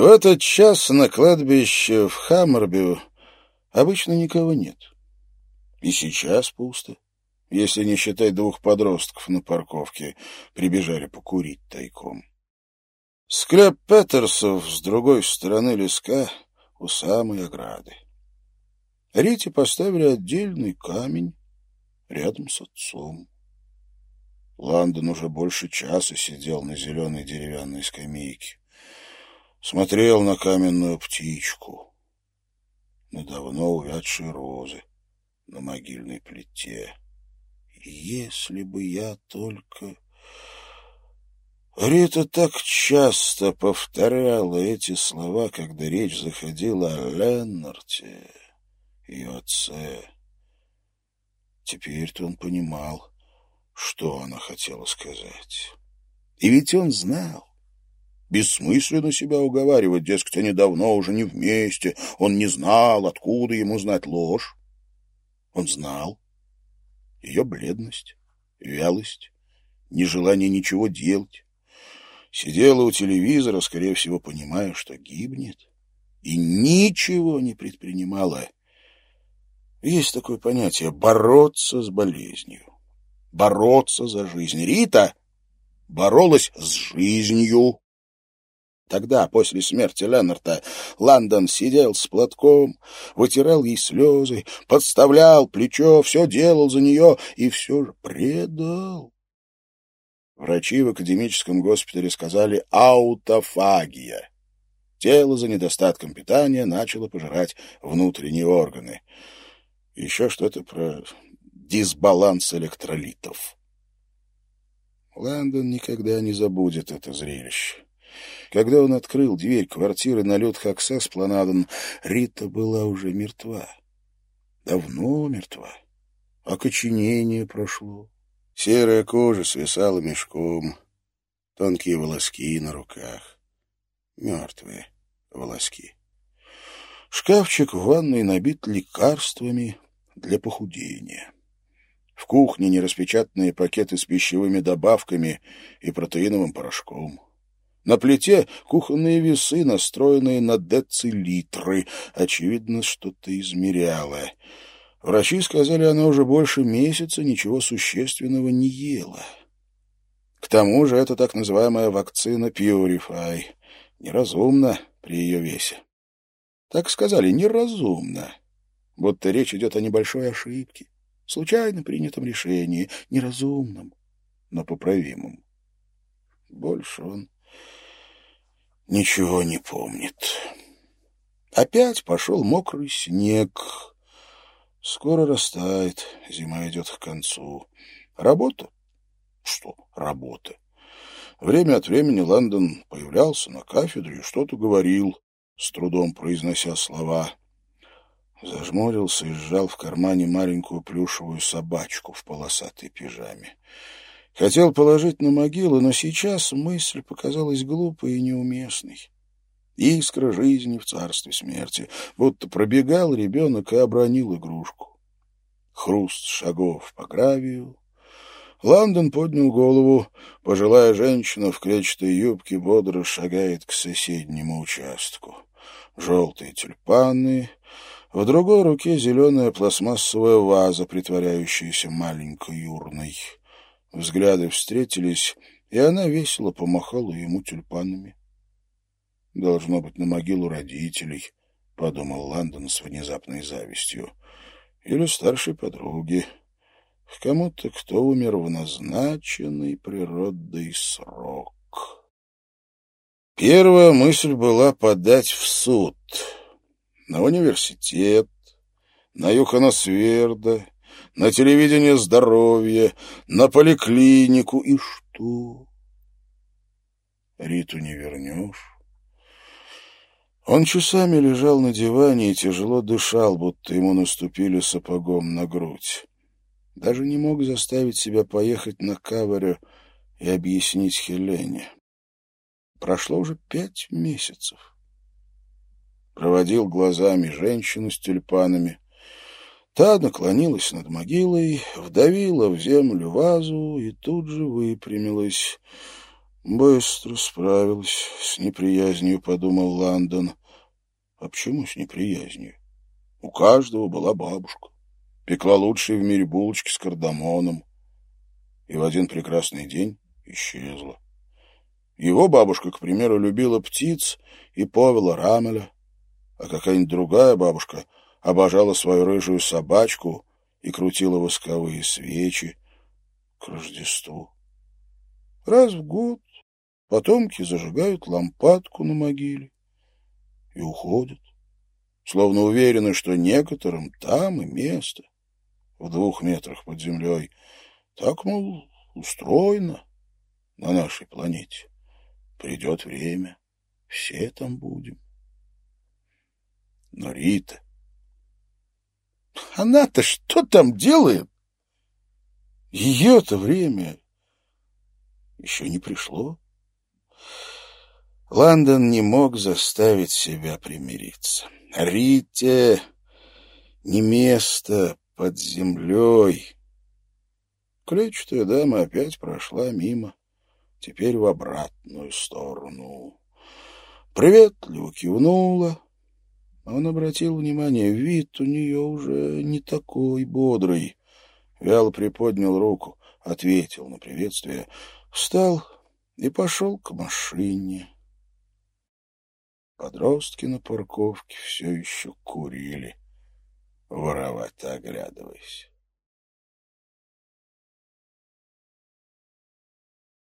В этот час на кладбище в Хаммербю обычно никого нет. И сейчас пусто, если не считать двух подростков на парковке, прибежали покурить тайком. Склеп Петерсов с другой стороны леска у самой ограды. Рите поставили отдельный камень рядом с отцом. Ландон уже больше часа сидел на зеленой деревянной скамейке. Смотрел на каменную птичку, на давно увядшие розы на могильной плите. Если бы я только... Рита так часто повторяла эти слова, когда речь заходила о Леннарте, ее отце. Теперь-то он понимал, что она хотела сказать. И ведь он знал. Бессмысленно себя уговаривать, дескать, они давно уже не вместе. Он не знал, откуда ему знать ложь. Он знал. Ее бледность, вялость, нежелание ничего делать. Сидела у телевизора, скорее всего, понимая, что гибнет, и ничего не предпринимала. Есть такое понятие — бороться с болезнью, бороться за жизнь. Рита боролась с жизнью. Тогда, после смерти Леннарта, Лондон сидел с платком, вытирал ей слезы, подставлял плечо, все делал за нее и все же предал. Врачи в академическом госпитале сказали «аутофагия». Тело за недостатком питания начало пожирать внутренние органы. Еще что-то про дисбаланс электролитов. Лондон никогда не забудет это зрелище. Когда он открыл дверь квартиры на лед Хакса с Планадон, Рита была уже мертва. Давно мертва. Окоченение прошло. Серая кожа свисала мешком. Тонкие волоски на руках. Мертвые волоски. Шкафчик в ванной набит лекарствами для похудения. В кухне нераспечатанные пакеты с пищевыми добавками и протеиновым порошком. На плите кухонные весы, настроенные на децилитры. Очевидно, что-то измеряло. Врачи сказали, она уже больше месяца ничего существенного не ела. К тому же это так называемая вакцина Purify. Неразумно при ее весе. Так сказали, неразумно. Будто речь идет о небольшой ошибке, случайно принятом решении, неразумном, но поправимом. Больше он ничего не помнит. Опять пошел мокрый снег. Скоро растает, зима идет к концу. Работа? Что работа? Время от времени Лондон появлялся на кафедре и что-то говорил, с трудом произнося слова. Зажмурился и сжал в кармане маленькую плюшевую собачку в полосатой пижаме. Хотел положить на могилу, но сейчас мысль показалась глупой и неуместной. Искра жизни в царстве смерти, будто пробегал ребенок и обронил игрушку. Хруст шагов по гравию. Лондон поднял голову. Пожилая женщина в клетчатой юбке бодро шагает к соседнему участку. Желтые тюльпаны, в другой руке зеленая пластмассовая ваза, притворяющаяся маленькой урной. Взгляды встретились, и она весело помахала ему тюльпанами. «Должно быть на могилу родителей», — подумал Лондон с внезапной завистью. «Или старшей подруги. К кому-то, кто умер в назначенный природой срок». Первая мысль была подать в суд. На университет, на Юханасверда, на телевидение здоровья, на поликлинику. И что? Риту не вернешь. Он часами лежал на диване и тяжело дышал, будто ему наступили сапогом на грудь. Даже не мог заставить себя поехать на каверю и объяснить Хелене. Прошло уже пять месяцев. Проводил глазами женщину с тюльпанами, Та наклонилась над могилой, вдавила в землю вазу и тут же выпрямилась. Быстро справилась с неприязнью, подумал Лондон. А почему с неприязнью? У каждого была бабушка. Пекла лучшие в мире булочки с кардамоном. И в один прекрасный день исчезла. Его бабушка, к примеру, любила птиц и Повела Рамеля, а какая-нибудь другая бабушка обожала свою рыжую собачку и крутила восковые свечи к Рождеству. Раз в год потомки зажигают лампадку на могиле и уходят, словно уверены, что некоторым там и место, в двух метрах под землей. Так, мол, устроено на нашей планете. Придет время, все там будем. Но Рита... Она-то что там делает? Ее-то время еще не пришло. Лондон не мог заставить себя примириться. Рите не место под землей. Клетчатая дама опять прошла мимо, теперь в обратную сторону. Приветливо кивнула. Он обратил внимание, вид у нее уже не такой бодрый. Вяло приподнял руку, ответил на приветствие, встал и пошел к машине. Подростки на парковке все еще курили, воровато оглядываясь.